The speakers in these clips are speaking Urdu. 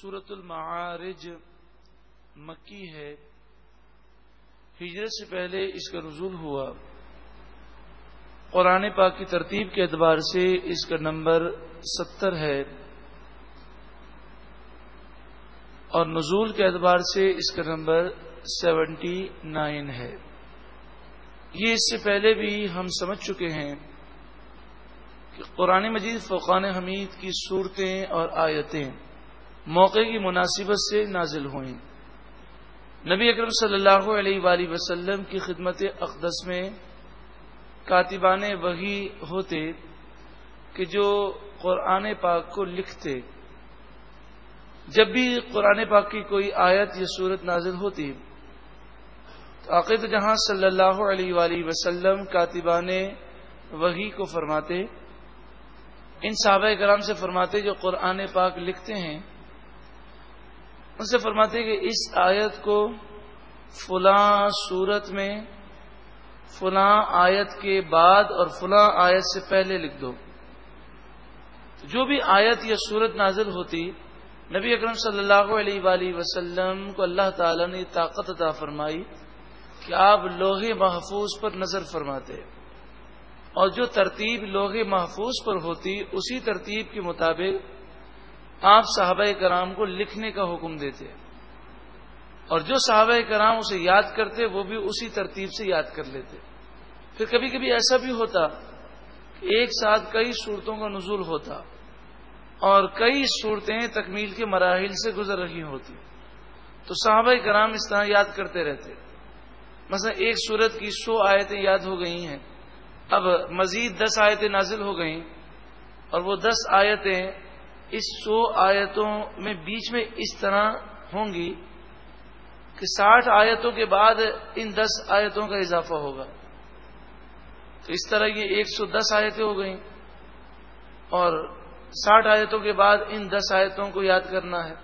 سورت المعارج مکی ہے۔ ہجرت سے پہلے اس کا نزول ہوا۔ قرآن پاک کی ترتیب کے اعتبار سے اس کا نمبر ستر ہے۔ اور نزول کے اعتبار سے اس کا نمبر سیونٹی نائن ہے۔ یہ اس سے پہلے بھی ہم سمجھ چکے ہیں کہ قرآن مجید فقان حمید کی صورتیں اور آیتیں موقع کی مناسبت سے نازل ہوئیں۔ نبی اکرم صلی اللہ علیہ وآلہ وسلم کی خدمت اقدس میں کاتبان وہی ہوتے کہ جو قرآن پاک کو لکھتے۔ جب بھی قرآن پاک کی کوئی آیت یا صورت نازل ہوتی، تو عقید جہاں صلی اللہ علیہ وآلہ وسلم کاتبان وہی کو فرماتے، ان صحابہ کرام سے فرماتے جو قرآن پاک لکھتے ہیں ان سے فرماتے کہ اس آیت کو فلاں صورت میں، فلاں آیت کے بعد اور فلاں آیت سے پہلے لکھ دو۔ جو بھی آیت یا صورت نازل ہوتی، نبی اکرم صلی اللہ علیہ وآلہ وسلم کو اللہ تعالی نے طاقت عطا فرمائی کہ آپ لوہے محفوظ پر نظر فرماتے۔ اور جو ترتیب لوہے محفوظ پر ہوتی، اسی ترتیب کے مطابق آپ صحابہ کرام کو لکھنے کا حکم دیتے اور جو صحابہ کرام اسے یاد کرتے وہ بھی اسی ترتیب سے یاد کر لیتے پھر کبھی کبھی ایسا بھی ہوتا کہ ایک ساتھ کئی صورتوں کا نزول ہوتا اور کئی صورتیں تکمیل کے مراحل سے گزر رہی ہوتی۔ تو صحابہ کرام اس طرح یاد کرتے رہتے مثلا ایک صورت کی سو آیتیں یاد ہو گئی ہیں۔ اب مزید دس آیتیں نازل ہو گئیں اور وہ دس آیتیں اس سو آیتوں میں بیچ میں اس طرح ہوں گی کہ ساٹھ آیتوں کے بعد ان دس آیتوں کا اضافہ ہوگا۔ تو اس طرح یہ ایک سو دس آیتیں ہو گئیں اور ساٹھ آیتوں کے بعد ان دس آیتوں کو یاد کرنا ہے۔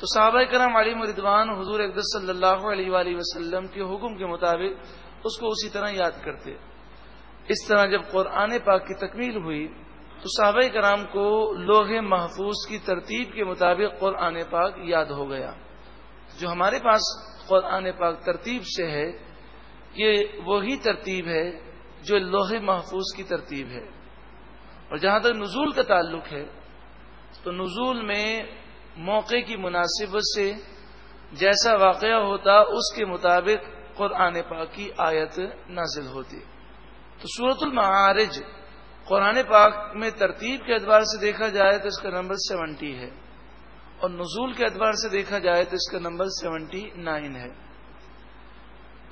تو صحابہ کرام علی مردوان، حضور اقدس صلی اللہ علیہ وآلہ وسلم کے حکم کے مطابق اس کو اسی طرح یاد کرتے۔ اس طرح جب قرآن پاک کی تکمیل ہوئی صحابہ کرام کو لوہے محفوظ کی ترتیب کے مطابق قرآن پاک یاد ہو گیا۔ جو ہمارے پاس قرآن پاک ترتیب سے ہے، یہ وہی ترتیب ہے جو لوہے محفوظ کی ترتیب ہے۔ اور جہاں تک نزول کا تعلق ہے، تو نزول میں موقع کی مناسبت سے جیسا واقعہ ہوتا، اس کے مطابق قرآن پاک کی آیت نازل ہوتی۔ تو صورت المعارج قرآن پاک میں ترتیب کے اعتبار سے دیکھا جائے تو اس کا نمبر سیونٹی ہے اور نزول کے اعتبار سے دیکھا جائے تو اس کا نمبر سیونٹی نائن ہے۔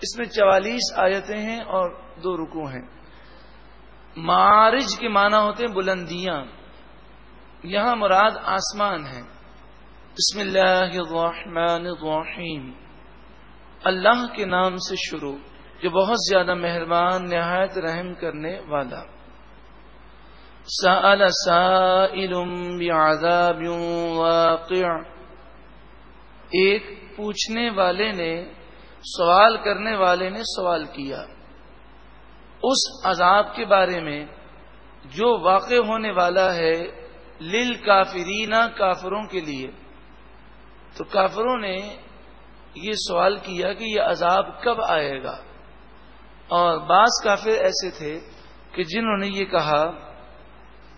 اس میں چوالیس آیتیں ہیں اور دو رکو ہیں۔ معارج کے معنی ہوتے ہیں بلندیاں۔ یہاں مراد آسمان ہے۔ بسم اللہ الرحمن الرحیم۔ اللہ کے نام سے شروع، جو بہت زیادہ مہربان، نہایت رحم کرنے والا۔ سأل سائل بعذاب واقع۔ ایک پوچھنے والے نے، سوال کرنے والے نے سوال کیا۔ اس عذاب کے بارے میں جو واقع ہونے والا ہے لل کافرینا کافروں کے لیے۔ تو کافروں نے یہ سوال کیا کہ یہ عذاب کب آئے گا۔ اور بعض کافر ایسے تھے کہ جنہوں نے یہ کہا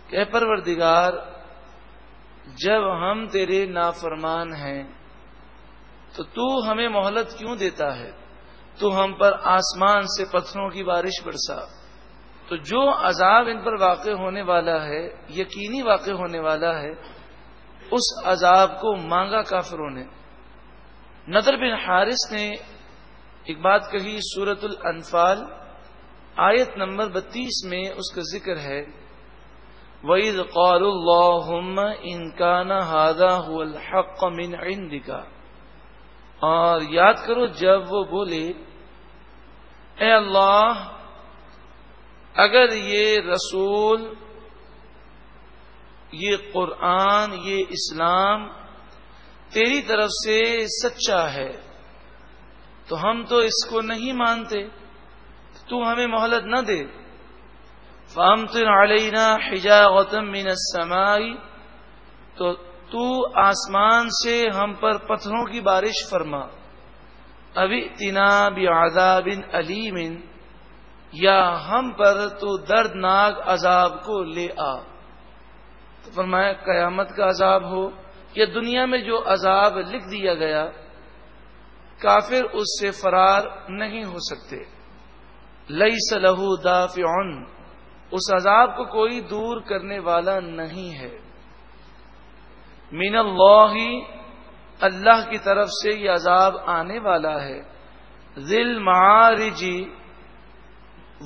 کہ پروردگار، جب ہم تیرے نافرمان ہیں، تو تو ہمیں مہلت کیوں دیتا ہے؟ تو ہم پر آسمان سے پتھروں کی بارش برسا۔ تو جو عذاب ان پر واقع ہونے والا ہے، یقینی واقع ہونے والا ہے، اس عذاب کو مانگا کافروں نے۔ نظر بن حارث نے ایک بات کہی سورت الانفال، آیت نمبر بتیس میں اس کا ذکر ہے۔ وَإِذْ قَالُوا اللَّهُمَّ إِن كَانَ هَذَا هُوَ الْحَقَّ مِنْ عِنْدِكَ۔ اور یاد کرو جب وہ بولے، اے اللہ، اگر یہ رسول، یہ قرآن، یہ اسلام تیری طرف سے سچا ہے، تو ہم تو اس کو نہیں مانتے، تو ہمیں مہلت نہ دے۔ فامطر علینا حجا من السماء۔ تو تو آسمان سے ہم پر پتھروں کی بارش فرما۔ ابھی تنا عذاب علیم یا ہم پر تو دردناک عذاب کو لے آ۔ تو فرمایا، قیامت کا عذاب ہو۔ یا دنیا میں جو عذاب لکھ دیا گیا، کافر اس سے فرار نہیں ہو سکتے۔ لئی سلح دافع۔ اس عذاب کو کوئی دور کرنے والا نہیں ہے۔ مین اللہ اللہ کی طرف سے یہ عذاب آنے والا ہے۔ ذل معارجی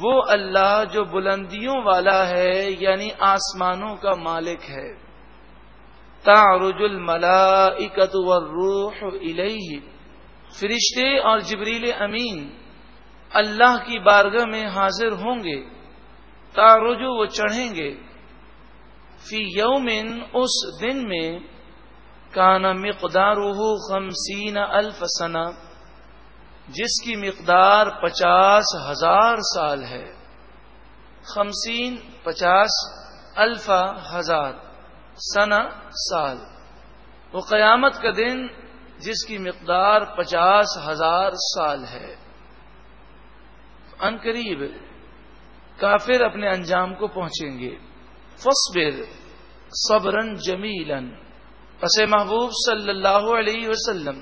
وہ اللہ جو بلندیوں والا ہے یعنی آسمانوں کا مالک ہے۔ تعرج الملائکت والروح الیہ فرشتے اور جبریل امین اللہ کی بارگاہ میں حاضر ہوں گے۔ تارجو وہ چڑھیں گے۔ فی یومن اس دن میں کانا مقدار خمسین الف سنا جس کی مقدار پچاس ہزار سال ہے۔ خمسین پچاس الفا ہزار سنا سال۔ وہ قیامت کا دن جس کی مقدار پچاس ہزار سال ہے۔ ان قریب کافر اپنے انجام کو پہنچیں گے۔ فصبر صبرن جمیلن پس محبوب صلی اللہ علیہ وسلم،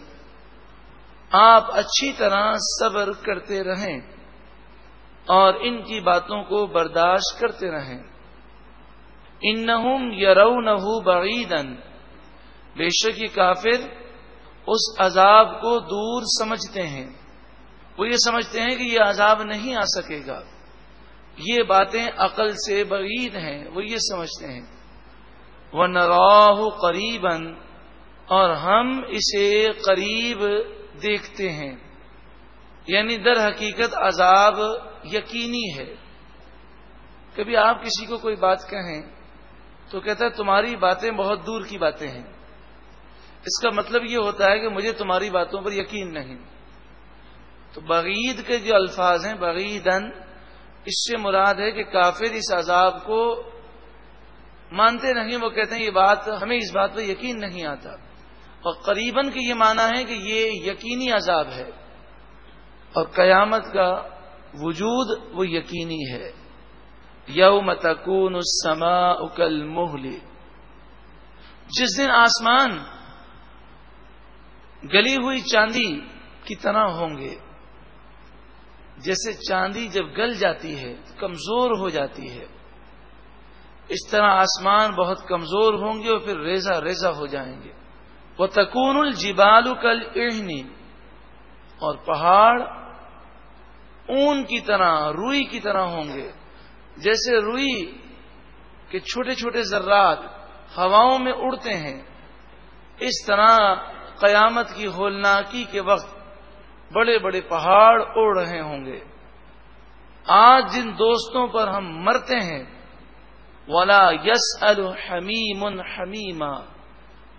آپ اچھی طرح صبر کرتے رہیں اور ان کی باتوں کو برداشت کرتے رہیں۔ انہم یرونہ بعیدن بے شک یہ کافر اس عذاب کو دور سمجھتے ہیں۔ وہ یہ سمجھتے ہیں کہ یہ عذاب نہیں آ سکے گا۔ یہ باتیں عقل سے بعید ہیں، وہ یہ سمجھتے ہیں۔ وہ نراہ قریب اور ہم اسے قریب دیکھتے ہیں۔ یعنی در حقیقت عذاب یقینی ہے۔ کبھی آپ کسی کو کوئی بات کہیں تو کہتا ہے، تمہاری باتیں بہت دور کی باتیں ہیں۔ اس کا مطلب یہ ہوتا ہے کہ مجھے تمہاری باتوں پر یقین نہیں۔ تو بغید کے جو الفاظ ہیں بغیدن اس سے مراد ہے کہ کافر اس عذاب کو مانتے نہیں، وہ کہتے ہیں یہ بات، ہمیں اس بات پہ یقین نہیں آتا۔ اور قریباً کی یہ مانا ہے کہ یہ یقینی عذاب ہے۔ اور قیامت کا وجود وہ یقینی ہے۔ یوم تکون السما اکل محلی جس دن آسمان گلی ہوئی چاندی کی طرح ہوں گے۔ جیسے چاندی جب گل جاتی ہے کمزور ہو جاتی ہے اس طرح آسمان بہت کمزور ہوں گے اور پھر ریزا ریزا ہو جائیں گے۔ وہ تکون الجبال کل اڑنی اور پہاڑ اون کی طرح، روئی کی طرح ہوں گے۔ جیسے روئی کے چھوٹے چھوٹے ذرات ہواؤں میں اڑتے ہیں، اس طرح قیامت کی ہولناکی کے وقت بڑے بڑے پہاڑ اڑ رہے ہوں گے۔ آج جن دوستوں پر ہم مرتے ہیں، ولا یس الحمیم حمیما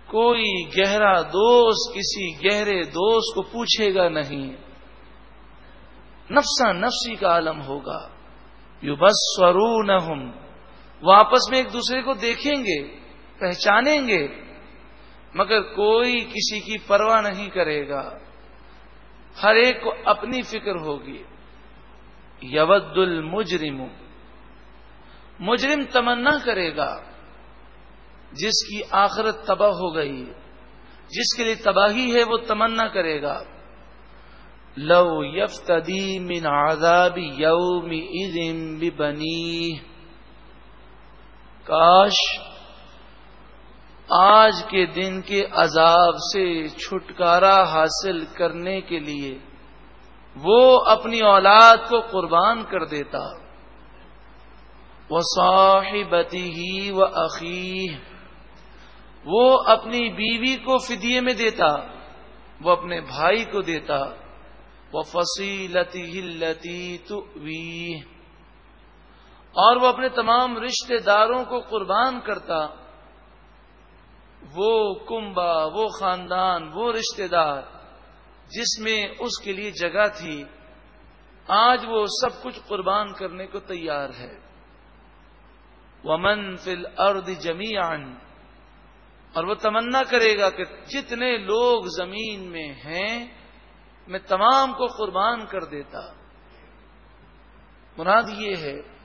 کوئی گہرا دوست، کسی گہرے دوست کو پوچھے گا نہیں۔ نفسا نفسی کا عالم ہوگا۔ یو بس سرو وہ آپس میں ایک دوسرے کو دیکھیں گے، پہچانیں گے، مگر کوئی کسی کی پرواہ نہیں کرے گا۔ ہر ایک کو اپنی فکر ہوگی۔ یود المجرم، مجرم تمنا کرے گا۔ جس کی آخرت تباہ ہو گئی، جس کے لیے تباہی ہے، وہ تمنا کرے گا۔ لو یف من عذاب یوم ادم بنی کاش آج کے دن کے عذاب سے چھٹکارا حاصل کرنے کے لیے وہ اپنی اولاد کو قربان کر دیتا۔ وہ صاحبتی ہی و عقی وہ اپنی بیوی کو فدیے میں دیتا، وہ اپنے بھائی کو دیتا۔ وہ فصیلتی ہلتی تو اور وہ اپنے تمام رشتہ داروں کو قربان کرتا۔ وہ کنبا وہ خاندان، وہ رشتہ دار جس میں اس کے لیے جگہ تھی، آج وہ سب کچھ قربان کرنے کو تیار ہے۔ ومن فل ارد جمی اور وہ تمنا کرے گا کہ جتنے لوگ زمین میں ہیں، میں تمام کو قربان کر دیتا۔ مراد یہ ہے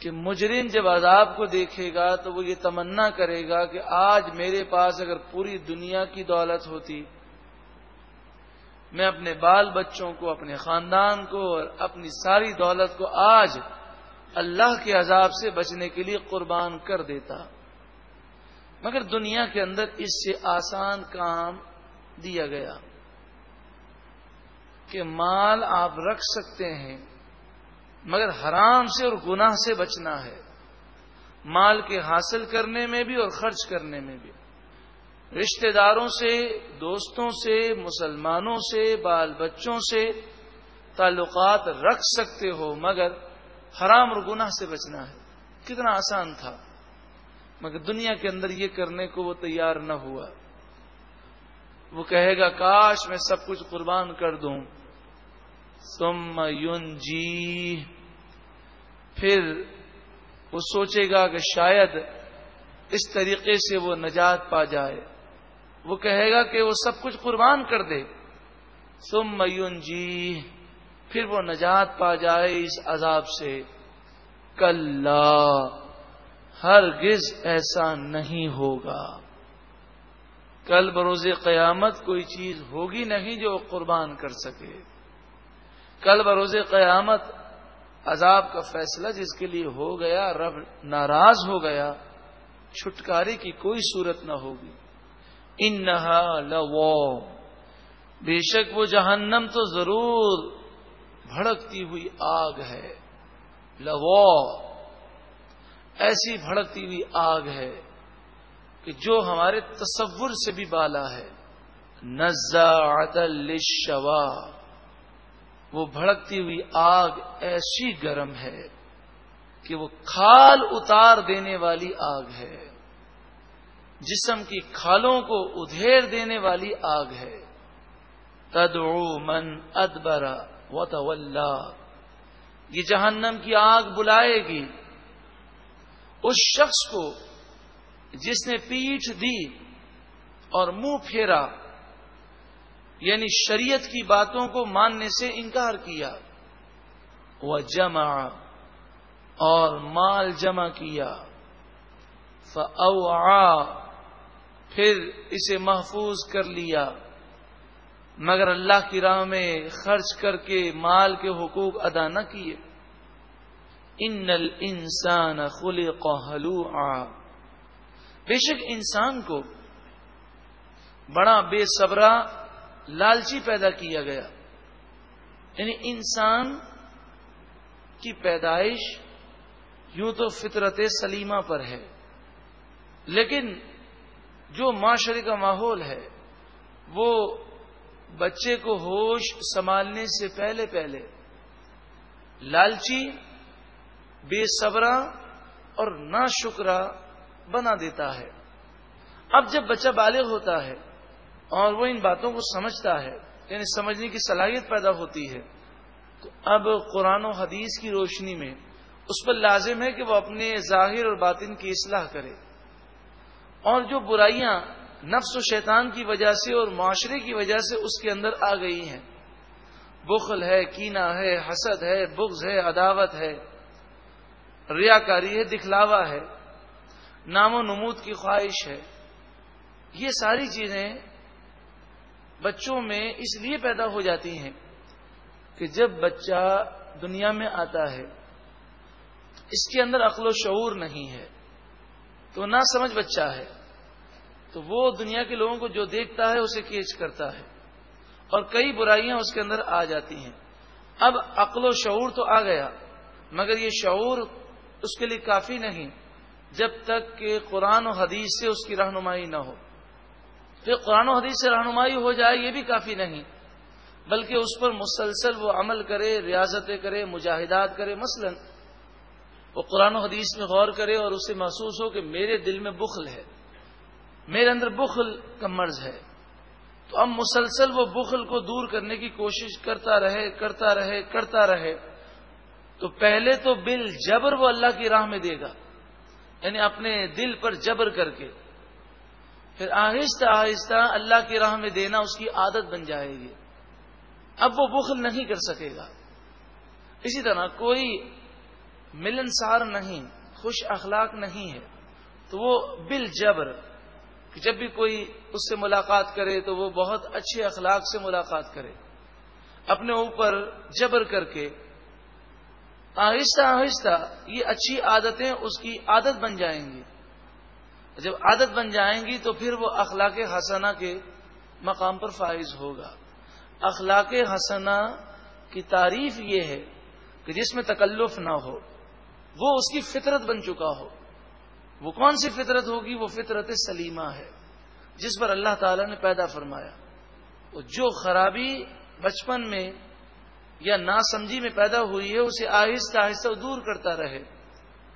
کہ مجرم جب عذاب کو دیکھے گا تو وہ یہ تمنا کرے گا کہ آج میرے پاس اگر پوری دنیا کی دولت ہوتی، میں اپنے بال بچوں کو، اپنے خاندان کو اور اپنی ساری دولت کو آج اللہ کے عذاب سے بچنے کے لیے قربان کر دیتا۔ مگر دنیا کے اندر اس سے آسان کام دیا گیا کہ مال آپ رکھ سکتے ہیں مگر حرام سے اور گناہ سے بچنا ہے۔ مال کے حاصل کرنے میں بھی اور خرچ کرنے میں بھی۔ رشتہ داروں سے، دوستوں سے، مسلمانوں سے، بال بچوں سے تعلقات رکھ سکتے ہو، مگر حرام اور گناہ سے بچنا ہے۔ کتنا آسان تھا۔ مگر دنیا کے اندر یہ کرنے کو وہ تیار نہ ہوا۔ وہ کہے گا، کاش میں سب کچھ قربان کر دوں۔ ثم جی پھر وہ سوچے گا کہ شاید اس طریقے سے وہ نجات پا جائے۔ وہ کہے گا کہ وہ سب کچھ قربان کر دے۔ ثم جی پھر وہ نجات پا جائے اس عذاب سے۔ کل ہرگز ایسا نہیں ہوگا۔ کل بروز قیامت کوئی چیز ہوگی نہیں جو قربان کر سکے۔ کل بروز قیامت عذاب کا فیصلہ جس کے لیے ہو گیا، رب ناراض ہو گیا چھٹکارے کی کوئی صورت نہ ہوگی۔ ان لو بے شک وہ جہنم تو ضرور بھڑکتی ہوئی آگ ہے۔ لو ایسی بھڑکتی ہوئی آگ ہے کہ جو ہمارے تصور سے بھی بالا ہے۔ نزا للشوا۔ وہ بھڑکتی ہوئی آگ ایسی گرم ہے کہ وہ کھال اتار دینے والی آگ ہے۔ جسم کی کھالوں کو ادھیر دینے والی آگ ہے۔ تدعو من ادبرا و یہ جہنم کی آگ بلائے گی۔ اس شخص کو جس نے پیٹھ دی اور منہ پھیرا یعنی شریعت کی باتوں کو ماننے سے انکار کیا وہ جمع اور مال جمع کیا پھر اسے محفوظ کر لیا۔ مگر اللہ کی راہ میں خرچ کر کے مال کے حقوق ادا نہ کیے۔ ان انسان خلق حلوعا۔ بے شک انسان کو بڑا بے صبرا لالچی پیدا کیا گیا۔ یعنی انسان کی پیدائش یوں تو فطرت سلیمہ پر ہے، لیکن جو معاشرے کا ماحول ہے، وہ بچے کو ہوش سنبھالنے سے پہلے پہلے لالچی، بے صبرا اور نا شکرا بنا دیتا ہے۔ اب جب بچہ بالغ ہوتا ہے اور وہ ان باتوں کو سمجھتا ہے یعنی سمجھنے کی صلاحیت پیدا ہوتی ہے۔ تو اب قرآن و حدیث کی روشنی میں اس پر لازم ہے کہ وہ اپنے ظاہر اور باطن کی اصلاح کرے۔ اور جو برائیاں نفس و شیطان کی وجہ سے اور معاشرے کی وجہ سے اس کے اندر آ گئی ہیں۔ بخل ہے کینا ہے، حسد ہے، بغض ہے، عداوت ہے۔ ریاکاری ہے، دکھلاوا ہے۔ نام و نمود کی خواہش ہے۔ یہ ساری چیزیں بچوں میں اس لیے پیدا ہو جاتی ہیں کہ جب بچہ دنیا میں آتا ہے، اس کے اندر عقل و شعور نہیں ہے، تو نہ سمجھ بچہ ہے، تو وہ دنیا کے لوگوں کو جو دیکھتا ہے اسے کیچ کرتا ہے اور کئی برائیاں اس کے اندر آ جاتی ہیں۔ اب عقل و شعور تو آ گیا، مگر یہ شعور اس کے لیے کافی نہیں، جب تک کہ قرآن و حدیث سے اس کی رہنمائی نہ ہو۔ پھر قرآن و حدیث سے رہنمائی ہو جائے، یہ بھی کافی نہیں۔ بلکہ اس پر مسلسل وہ عمل کرے، ریاضتیں کرے، مجاہدات کرے، مثلا وہ قرآن و حدیث میں غور کرے اور اسے محسوس ہو کہ میرے دل میں بخل ہے، میرے اندر بخل کا مرض ہے۔ تو اب مسلسل وہ بخل کو دور کرنے کی کوشش کرتا رہے کرتا رہے کرتا رہے۔ تو پہلے تو بل جبر وہ اللہ کی راہ میں دے گا یعنی اپنے دل پر جبر کر کے۔ پھر آہستہ آہستہ اللہ کی راہ میں دینا اس کی عادت بن جائے گی۔ اب وہ بخل نہیں کر سکے گا۔ اسی طرح کوئی ملنسار نہیں، خوش اخلاق نہیں ہے، تو وہ بل جبر کہ جب بھی کوئی اس سے ملاقات کرے تو وہ بہت اچھے اخلاق سے ملاقات کرے۔ اپنے اوپر جبر کر کے آہستہ آہستہ یہ اچھی عادتیں اس کی عادت بن جائیں گی۔ جب عادت بن جائیں گی تو پھر وہ اخلاق حسنہ کے مقام پر فائز ہوگا۔ اخلاق حسنہ کی تعریف یہ ہے کہ جس میں تکلف نہ ہو، وہ اس کی فطرت بن چکا ہو۔ وہ کون سی فطرت ہوگی؟ وہ فطرت سلیمہ ہے، جس پر اللہ تعالی نے پیدا فرمایا۔ جو خرابی بچپن میں یا ناسمجھی میں پیدا ہوئی ہے، اسے آہستہ آہستہ دور کرتا رہے۔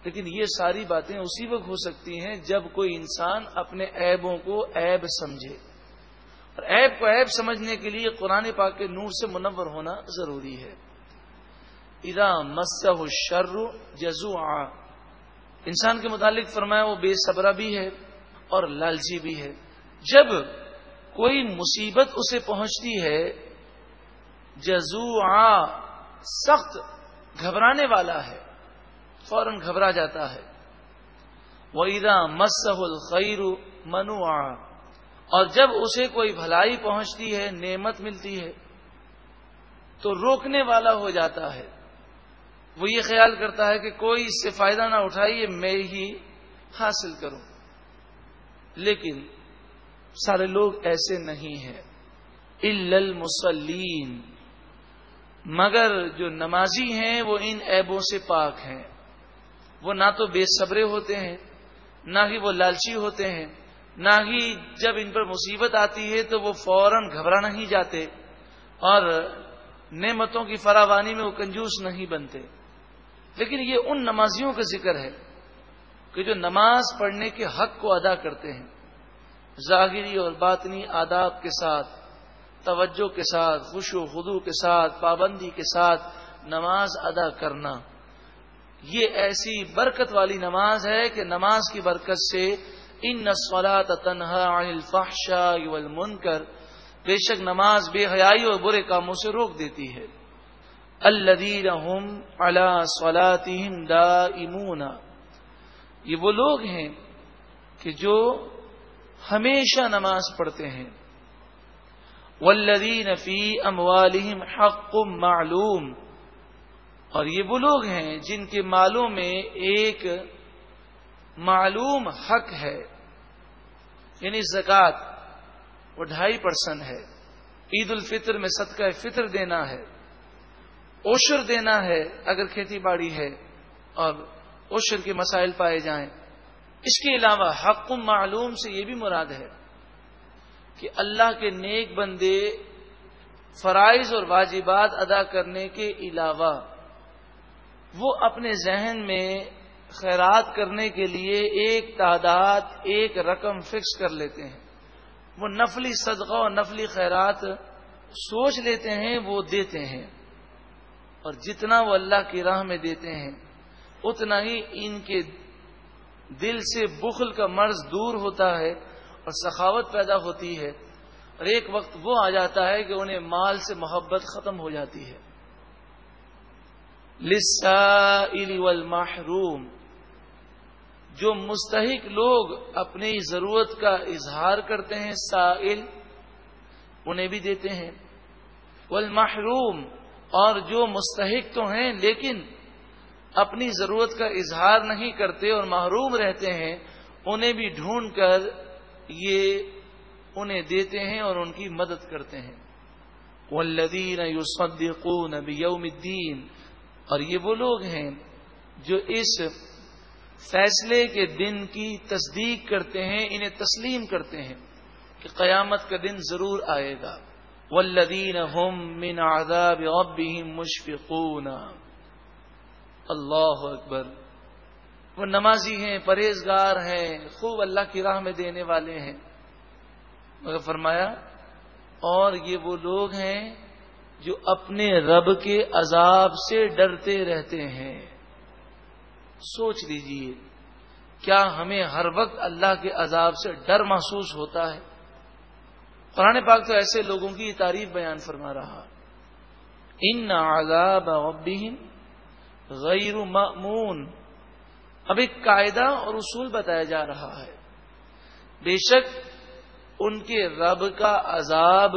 لیکن یہ ساری باتیں اسی وقت ہو سکتی ہیں جب کوئی انسان اپنے عیبوں کو عیب سمجھے۔ اور عیب کو عیب سمجھنے کے لیے قرآن پاک کے نور سے منور ہونا ضروری ہے۔ ادا مسح شر جزو انسان کے متعلق فرمایا وہ بے صبرہ بھی ہے اور لالچی بھی ہے۔ جب کوئی مصیبت اسے پہنچتی ہے جزو سخت گھبرانے والا ہے۔ فوراً گھبرا جاتا ہے۔ وہ ادا مسح الخیر منو اور جب اسے کوئی بھلائی پہنچتی ہے، نعمت ملتی ہے، تو روکنے والا ہو جاتا ہے۔ وہ یہ خیال کرتا ہے کہ کوئی اس سے فائدہ نہ اٹھائیے میں ہی حاصل کروں۔ لیکن سارے لوگ ایسے نہیں ہیں۔ المسلین مگر جو نمازی ہیں، وہ ان ایبوں سے پاک ہیں۔ وہ نہ تو بے صبرے ہوتے ہیں، نہ ہی وہ لالچی ہوتے ہیں، نہ ہی جب ان پر مصیبت آتی ہے تو وہ فوراً گھبرا نہیں جاتے اور نعمتوں کی فراوانی میں وہ کنجوس نہیں بنتے۔ لیکن یہ ان نمازیوں کا ذکر ہے کہ جو نماز پڑھنے کے حق کو ادا کرتے ہیں، ظاہری اور باطنی آداب کے ساتھ، توجہ کے ساتھ خوش و خدو کے ساتھ، پابندی کے ساتھ نماز ادا کرنا۔ یہ ایسی برکت والی نماز ہے کہ نماز کی برکت سے ان نسولات تنہا الفحشا والمنکر، بے شک نماز بے حیائی اور برے کاموں سے روک دیتی ہے۔ الدین اللہ صلاتهم دائمون۔ یہ وہ لوگ ہیں کہ جو ہمیشہ نماز پڑھتے ہیں۔ والذین فی اموالہم حق معلوم۔ اور یہ وہ لوگ ہیں جن کے مالوں میں ایک معلوم حق ہے یعنی زکوٰۃ، وہ ڈھائی پرسنٹ ہے۔ عید الفطر میں صدقہ فطر دینا ہے اوشر دینا ہے اگر کھیتی باڑی ہے اور اوشر کے مسائل پائے جائیں۔ اس کے علاوہ حق معلوم سے یہ بھی مراد ہے کہ اللہ کے نیک بندے فرائض اور واجبات ادا کرنے کے علاوہ وہ اپنے ذہن میں خیرات کرنے کے لیے ایک تعداد، ایک رقم فکس کر لیتے ہیں۔ وہ نفلی صدقہ اور نفلی خیرات سوچ لیتے ہیں، وہ دیتے ہیں۔ اور جتنا وہ اللہ کی راہ میں دیتے ہیں، اتنا ہی ان کے دل سے بخل کا مرض دور ہوتا ہے اور سخاوت پیدا ہوتی ہے۔ اور ایک وقت وہ آ جاتا ہے کہ انہیں مال سے محبت ختم ہو جاتی ہے۔ لسا والمحروم۔ جو مستحق لوگ اپنی ضرورت کا اظہار کرتے ہیں، سائل، انہیں بھی دیتے ہیں۔ والمحروم، اور جو مستحق تو ہیں، لیکن اپنی ضرورت کا اظہار نہیں کرتے اور محروم رہتے ہیں، انہیں بھی ڈھونڈ کر یہ انہیں دیتے ہیں اور ان کی مدد کرتے ہیں۔ والذین یصدقون بیوم الدین اور یہ وہ لوگ ہیں جو اس فیصلے کے دن کی تصدیق کرتے ہیں، انہیں تسلیم کرتے ہیں کہ قیامت کا دن ضرور آئے گا۔ والذین هم من عذاب ربهم مشفقون۔ اللہ اکبر۔ وہ نمازی ہیں، پرہیزگار ہیں، خوب اللہ کی راہ میں دینے والے ہیں۔ مگر فرمایا، اور یہ وہ لوگ ہیں جو اپنے رب کے عذاب سے ڈرتے رہتے ہیں۔ سوچ لیجیے، کیا ہمیں ہر وقت اللہ کے عذاب سے ڈر محسوس ہوتا ہے؟ قرآن پاک تو ایسے لوگوں کی تعریف بیان فرما رہا۔ ان عذاب ربهم غیر مأمون۔ اب ایک قاعدہ اور اصول بتایا جا رہا ہے۔ بے شک ان کے رب کا عذاب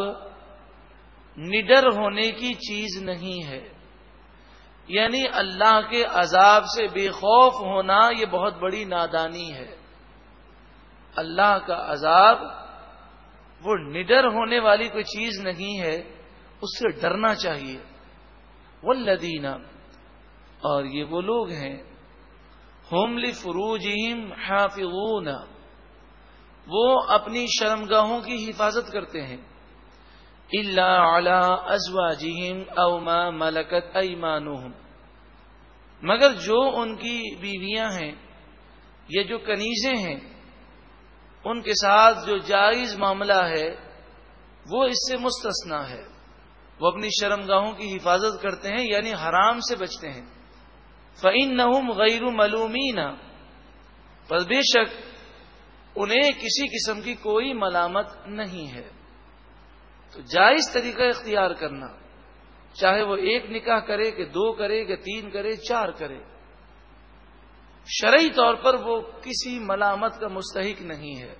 نڈر ہونے کی چیز نہیں ہے۔ یعنی اللہ کے عذاب سے بے خوف ہونا یہ بہت بڑی نادانی ہے۔ اللہ کا عذاب وہ نڈر ہونے والی کوئی چیز نہیں ہے، اس سے ڈرنا چاہیے۔ وہ لدینہ اور یہ وہ لوگ ہیں۔ ہوملی فروجیم حافظون۔ وہ اپنی شرمگاہوں کی حفاظت کرتے ہیں۔ اللہ اعلی ازوا جہم اوما ملکت ایمان مگر جو ان کی بیویاں ہیں، یہ جو کنیزیں ہیں، ان کے ساتھ جو جائز معاملہ ہے، وہ اس سے مستثنا ہے۔ وہ اپنی شرمگاہوں کی حفاظت کرتے ہیں یعنی حرام سے بچتے ہیں۔ فعین نہ غیر ملومین پر بے شک، انہیں کسی قسم کی کوئی ملامت نہیں ہے۔ تو جائز طریقہ اختیار کرنا چاہے وہ ایک نکاح کرے کہ دو کرے کہ تین کرے چار کرے شرعی طور پر وہ کسی ملامت کا مستحق نہیں ہے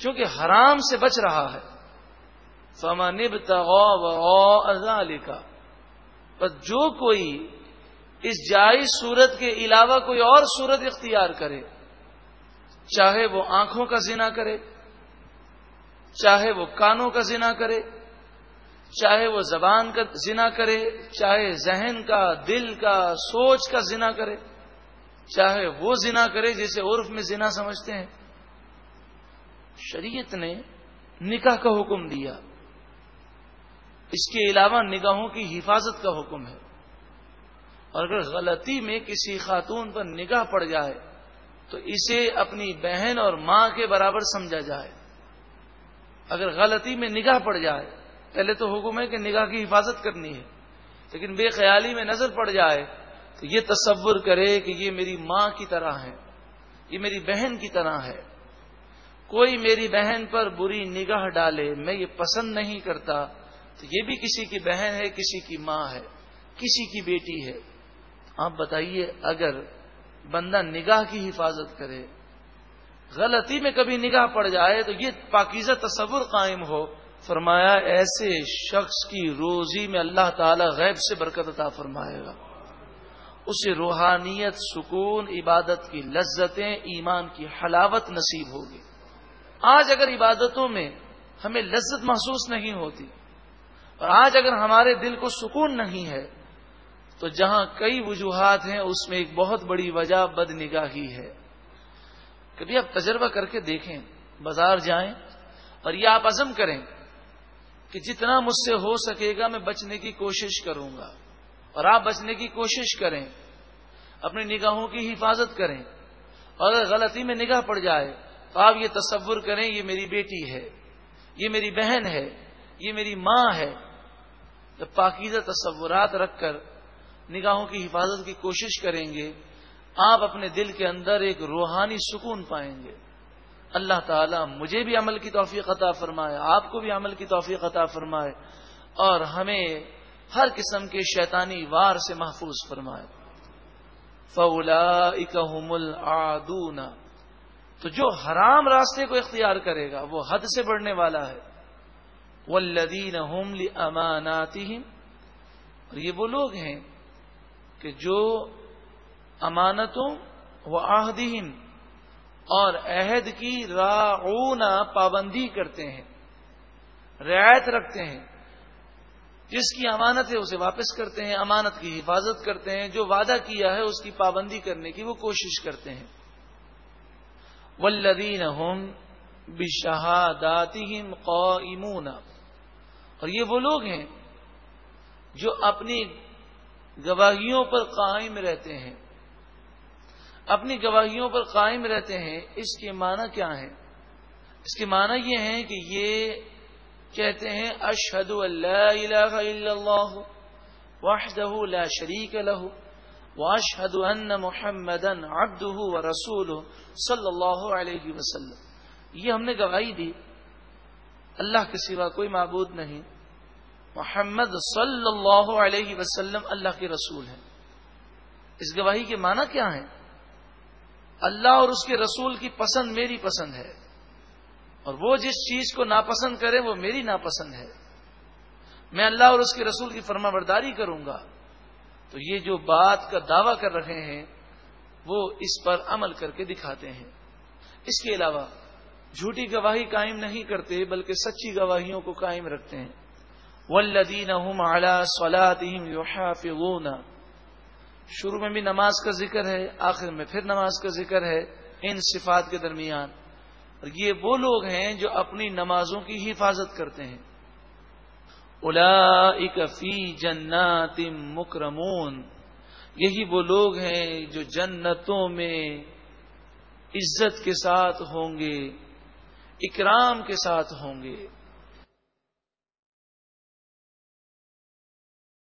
چونکہ حرام سے بچ رہا ہے فما نب تغلی کا پر جو کوئی اس جائز صورت کے علاوہ کوئی اور صورت اختیار کرے چاہے وہ آنکھوں کا زنا کرے چاہے وہ کانوں کا زنا کرے، چاہے وہ زبان کا زنا کرے، چاہے ذہن کا، دل کا، سوچ کا زنا کرے، چاہے وہ زنا کرے جسے عرف میں زنا سمجھتے ہیں۔ شریعت نے نکاح کا حکم دیا۔ اس کے علاوہ نگاہوں کی حفاظت کا حکم ہے۔ اور اگر غلطی میں کسی خاتون پر نگاہ پڑ جائے، تو اسے اپنی بہن اور ماں کے برابر سمجھا جائے۔ اگر غلطی میں نگاہ پڑ جائے، پہلے تو حکم ہے کہ نگاہ کی حفاظت کرنی ہے، لیکن بے خیالی میں نظر پڑ جائے، تو یہ تصور کرے کہ یہ میری ماں کی طرح ہے، یہ میری بہن کی طرح ہے۔ کوئی میری بہن پر بری نگاہ ڈالے، میں یہ پسند نہیں کرتا، تو یہ بھی کسی کی بہن ہے، کسی کی ماں ہے، کسی کی بیٹی ہے۔ آپ بتائیے، اگر بندہ نگاہ کی حفاظت کرے غلطی میں کبھی نگاہ پڑ جائے تو یہ پاکیزہ تصور قائم ہو۔ فرمایا، ایسے شخص کی روزی میں اللہ تعالی غیب سے برکت عطا فرمائے گا۔ اسے روحانیت، سکون، عبادت کی لذتیں، ایمان کی حلاوت نصیب ہوگی۔ آج اگر عبادتوں میں ہمیں لذت محسوس نہیں ہوتی اور آج اگر ہمارے دل کو سکون نہیں ہے، تو جہاں کئی وجوہات ہیں، اس میں ایک بہت بڑی وجہ بد نگاہی ہے۔ کبھی آپ تجربہ کر کے دیکھیں، بازار جائیں اور یہ آپ عزم کریں کہ جتنا مجھ سے ہو سکے گا، میں بچنے کی کوشش کروں گا۔ اور آپ بچنے کی کوشش کریں، اپنی نگاہوں کی حفاظت کریں۔ اور اگر غلطی میں نگاہ پڑ جائے تو آپ یہ تصور کریں، یہ میری بیٹی ہے، یہ میری بہن ہے، یہ میری ماں ہے۔ جب پاکیزہ تصورات رکھ کر نگاہوں کی حفاظت کی کوشش کریں گے آپ اپنے دل کے اندر ایک روحانی سکون پائیں گے۔ اللہ تعالیٰ مجھے بھی عمل کی توفیق عطا فرمائے، آپ کو بھی عمل کی توفیق عطا فرمائے، اور ہمیں ہر قسم کے شیطانی وار سے محفوظ فرمائے۔ فولا اکم العدون تو جو حرام راستے کو اختیار کرے گا، وہ حد سے بڑھنے والا ہے۔ وہ لدین اماناتی اور یہ وہ لوگ ہیں کہ جو امانتوں و آہدین اور عہد کی راعونا پابندی کرتے ہیں، رعایت رکھتے ہیں۔ جس کی امانت ہے اسے واپس کرتے ہیں، امانت کی حفاظت کرتے ہیں۔ جو وعدہ کیا ہے اس کی پابندی کرنے کی وہ کوشش کرتے ہیں۔ ولدین ہم بشہاداتی قائمون۔ اور یہ وہ لوگ ہیں جو اپنی گواہیوں پر قائم رہتے ہیں۔ اپنی گواہیوں پر قائم رہتے ہیں، اس کے معنی کیا ہے اس کے معنی یہ ہے کہ یہ کہتے ہیں اشہد اللہ الہ الا اللہ وحدہ لا شریک لہ واشهد ان محمدا عبده ورسوله صلی اللہ علیہ وسلم. یہ ہم نے گواہی دی، اللہ کے سوا کوئی معبود نہیں۔ محمد صلی اللہ علیہ وسلم اللہ کے رسول ہیں۔ اس گواہی کے معنی کیا ہے اللہ اور اس کے رسول کی پسند میری پسند ہے اور وہ جس چیز کو ناپسند کرے وہ میری ناپسند ہے میں اللہ اور اس کے رسول کی فرما برداری کروں گا تو یہ جو بات کا دعویٰ کر رہے ہیں وہ اس پر عمل کر کے دکھاتے ہیں اس کے علاوہ جھوٹی گواہی قائم نہیں کرتے بلکہ سچی گواہیوں کو قائم رکھتے ہیں ولدین شروع میں بھی نماز کا ذکر ہے، آخر میں پھر نماز کا ذکر ہے، ان صفات کے درمیان۔ اور یہ وہ لوگ ہیں جو اپنی نمازوں کی حفاظت کرتے ہیں۔ الا فی جنات مکرمون۔ یہی وہ لوگ ہیں جو جنتوں میں عزت کے ساتھ ہوں گے، اکرام کے ساتھ ہوں گے۔